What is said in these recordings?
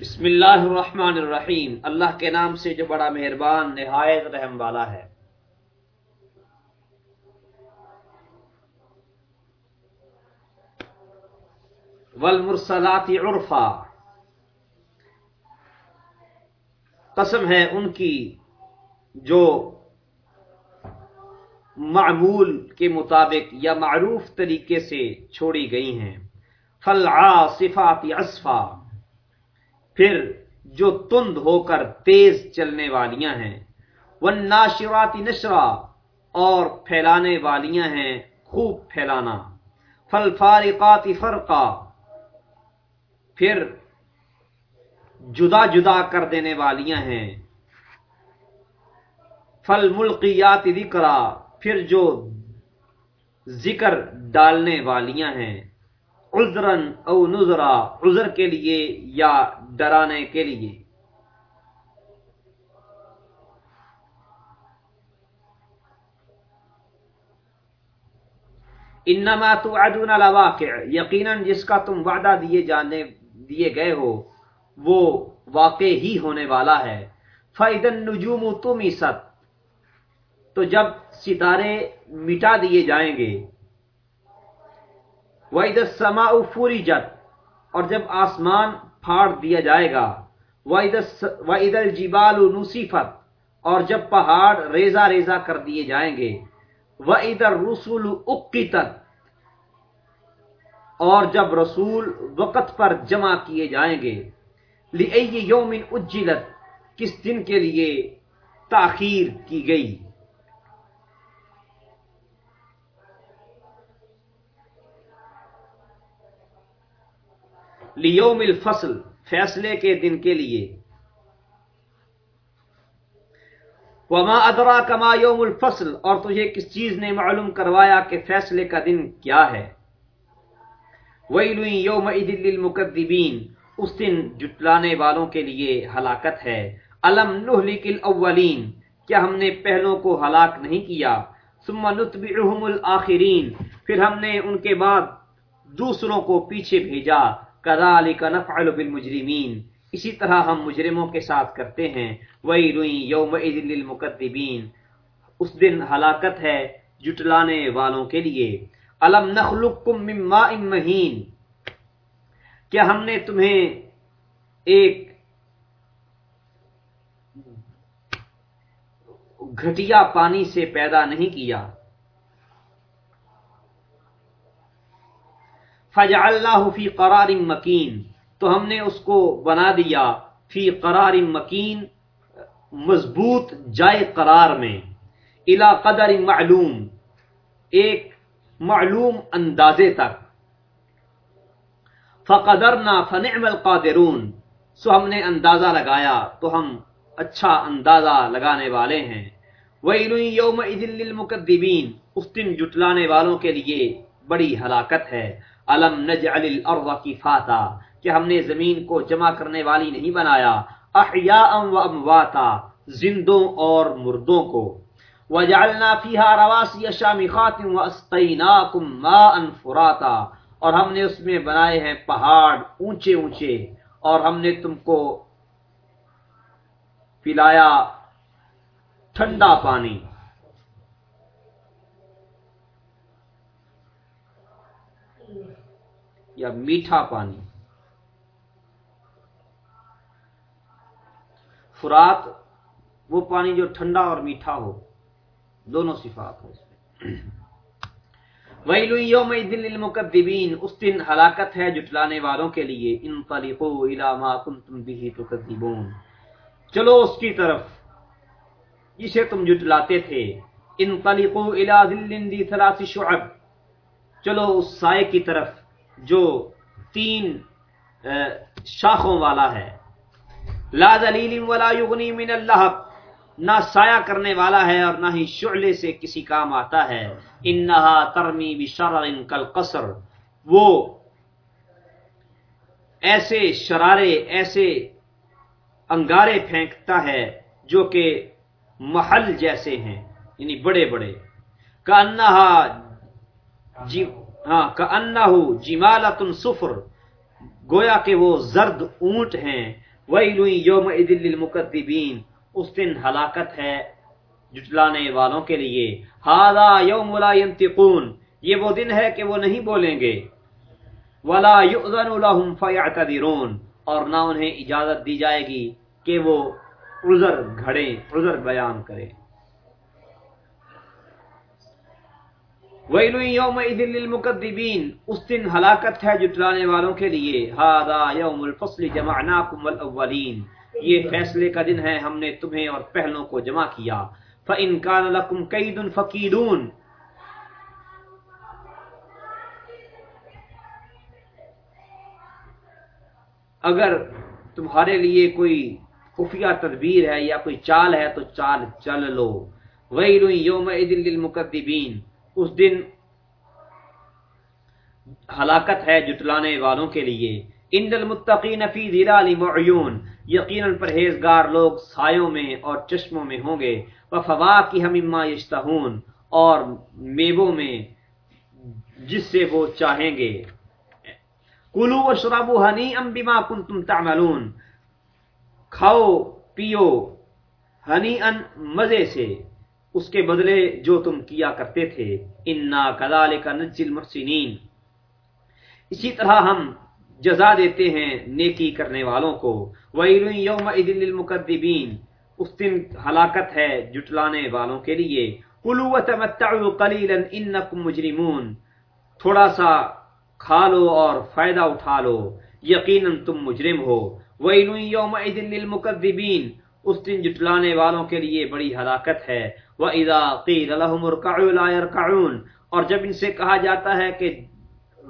بسم اللہ الرحمن الرحیم۔ اللہ کے نام سے جو بڑا مہربان، نہایت رحم والا ہے۔ والمرسلات عرفا۔ قسم ہے ان کی جو معمول کے مطابق یا معروف طریقے سے چھوڑی گئی ہیں۔ فلعا صفات اصفا پھر جو تند ہو کر تیز چلنے والیاں ہیں وہ نشرا اور پھیلانے والیاں ہیں خوب پھیلانا، فالفارقات فرقا پھر جدا جدا کر دینے والیاں ہیں فل ملکیات ذکرا پھر جو ذکر ڈالنے والیاں ہیں۔ عذرن او نذرا، عذر کے لیے یا ڈرانے کے لیے۔ انما توعدون لواقع، یقینا جس کا تم وعدہ دیے جانے، دیے گئے ہو، وہ واقع ہی ہونے والا ہے۔ فَإِذَا النُّجُومُ تُمِسَتْ تو جب ستارے مٹا دیے جائیں گے وَإِذَا السَّمَاءُ فُرِجَتْ اور جب آسمان پھاڑ دیا جائے گا، وَإِذَا الْجِبَالُ نُصِفَتْ اور جب پہاڑ ریزہ ریزہ کر دیے جائیں گے، وَإِذَا الرُّسُلُ اُقِّتَتْ اور جب رسول وقت پر جمع کیے جائیں گے، لِأَيِّ يَوْمٍ اُجِّلَتْ کس دن کے لیے تاخیر کی گئی؟ لیوم الفصل، فیصلے کے دن کے لیے۔ وما ادرا کما یوم الفصل، اور تجھے کس چیز نے معلوم کروایا کہ فیصلے کا دن کیا ہے؟ ویل یوم للمکذبین اس دن جٹلانے والوں کے لیے ہلاکت ہے۔ الم نہلک الاولین کیا ہم نے پہلوں کو ہلاک نہیں کیا؟ ثم نتبعهم الاخرین پھر ہم نے ان کے بعد دوسروں کو پیچھے بھیجا۔ کذالک نفعل بالمجرمین۔ اسی طرح ہم مجرموں کے ساتھ کرتے ہیں۔ وہی روئی یوم للمکذبین۔ اس دن ہلاکت ہے جٹلانے والوں کے لیے۔ الم نخلقکم من ماء مہین۔ کیا ہم نے تمہیں ایک گھٹیا پانی سے پیدا نہیں کیا؟ فجعلناه فی قرار مکین تو ہم نے اس کو بنا دیا فی قرار مکین، مضبوط جائے قرار میں۔ الا قدر معلوم، ایک معلوم اندازے تک۔ فقدرنا فنعم القادرون۔ سو ہم نے اندازہ لگایا تو ہم اچھا اندازہ لگانے والے ہیں۔ وَيْلٌ يَوْمَئِذٍ لِّلْمُكَذِّبِينَ اس دن جٹلانے والوں کے لیے بڑی ہلاکت ہے۔ الم نجعل الارض کفاتا، کہ ہم نے زمین کو جمع کرنے والی نہیں بنایا، احیاء و امواتا، زندوں اور مردوں کو۔ وجعلنا فيها رواسي شامخات واسقيناكم ماء فراتا، اور ہم نے اس میں بنائے ہیں پہاڑ اونچے اونچے، اور ہم نے تم کو پلایا ٹھنڈا پانی۔ یا میٹھا پانی۔ فرات، وہ پانی جو ٹھنڈا اور میٹھا ہو، دونوں صفات ہو ویل یوم للمکذبین، اس دن ہلاکت ہے جٹلانے والوں کے لیے۔ انطلقوا الى ما کنتم به تکذبون۔ چلو اس کی طرف، جسے تم جٹلاتے تھے۔ انطلقوا الى ظل ذی ثلاث شعب۔ چلو اس سائے کی طرف۔ جو تین شاخوں والا ہے۔ لا ذلیل ولا یغنی من اللہب۔ نہ سایہ کرنے والا ہے اور نہ ہی شعلے سے کسی کام آتا ہے۔ انہا ترمی بشرر کالقصر۔ وہ ایسے شرارے، ایسے انگارے پھینکتا ہے جو کہ محل جیسے ہیں یعنی بڑے بڑے۔ کانہا جی ہاں کانہو جمالت صفر، گویا کہ وہ زرد اونٹ ہیں۔ ویل یوم للمکذبین، اس دن ہلاکت ہے جٹلانے والوں کے لیے۔ ہاذا یوم لا ينطقون یہ وہ دن ہے کہ وہ نہیں بولیں گے۔ ولا يؤذن لهم فيعتذرون اور نہ انہیں اجازت دی جائے گی کہ وہ عذر گھڑیں، عذر بیان کریں۔ ویل یوم للمکذبین، اس دن ہلاکت ہے جٹلانے والوں کے لیے۔ ہاذا یوم الفصل جمعناکم الاولین یہ فیصلے کا دن ہے، ہم نے تمہیں اور پہلوں کو جمع کیا۔ فَإِن كَانَ لَكُمْ كَيْدٌ فَقِيدُونَ اگر تمہارے لیے کوئی خفیہ تدبیر ہے یا کوئی چال ہے تو چال چل لو۔ وَيْلٌ يَوْمَئِذٍ لِلْمُكَذِّبِينَ اس دن ہلاکت ہے جٹلانے والوں کے لیے۔ ان المتقین فی ظلال معیون یقیناً پرہیزگار لوگ سایوں میں اور چشموں میں ہوں گے۔ وفواکہ مما یشتہون اور میووں میں جس سے وہ چاہیں گے۔ کلو وشربوا ہنیئا بما کنتم تعملون۔ کھاؤ، پیو، ہنیئا مزے سے۔ اس کے بدلے جو تم کیا کرتے تھے۔ انا کذالک نجزی المحسنین۔ اسی طرح ہم جزا دیتے ہیں نیکی کرنے والوں کو۔ وَيْلٌ يَوْمَئِذٍ لِلْمُكَذِّبِينَ اس دن ہلاکت ہے جٹلانے والوں کے لیے۔ کلو وتمتعوا قلیلا انکم مجرمون۔ تھوڑا سا کھا لو اور فائدہ اٹھا لو۔ یقینا تم مجرم ہو۔ ویل یومئذ للمکذبین۔ اس دن جٹلانے والوں کے لیے بڑی ہلاکت ہے۔ وَإِذَا قِيلَ لَهُمُ ارْكَعُوا لَا يَرْكَعُونَ۔ اور جب ان سے کہا جاتا ہے کہ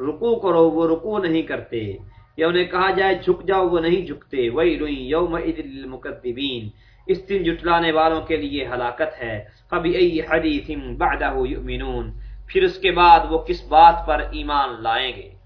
رکوع کرو، وہ رکوع نہیں کرتے۔ یا انہیں کہا جائے جھک جاؤ، وہ نہیں جھکتے۔ وَيْلٌ يَوْمَئِذٍ لِلْمُكَذِّبِينَ۔ اس دن جٹلانے والوں کے لیے ہلاکت ہے۔ فَبِأَيِّ حَدِيثٍ بَعْدَهُ يُؤْمِنُونَ۔ پھر اس کے بعد وہ کس بات پر ایمان لائیں گے؟